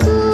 つ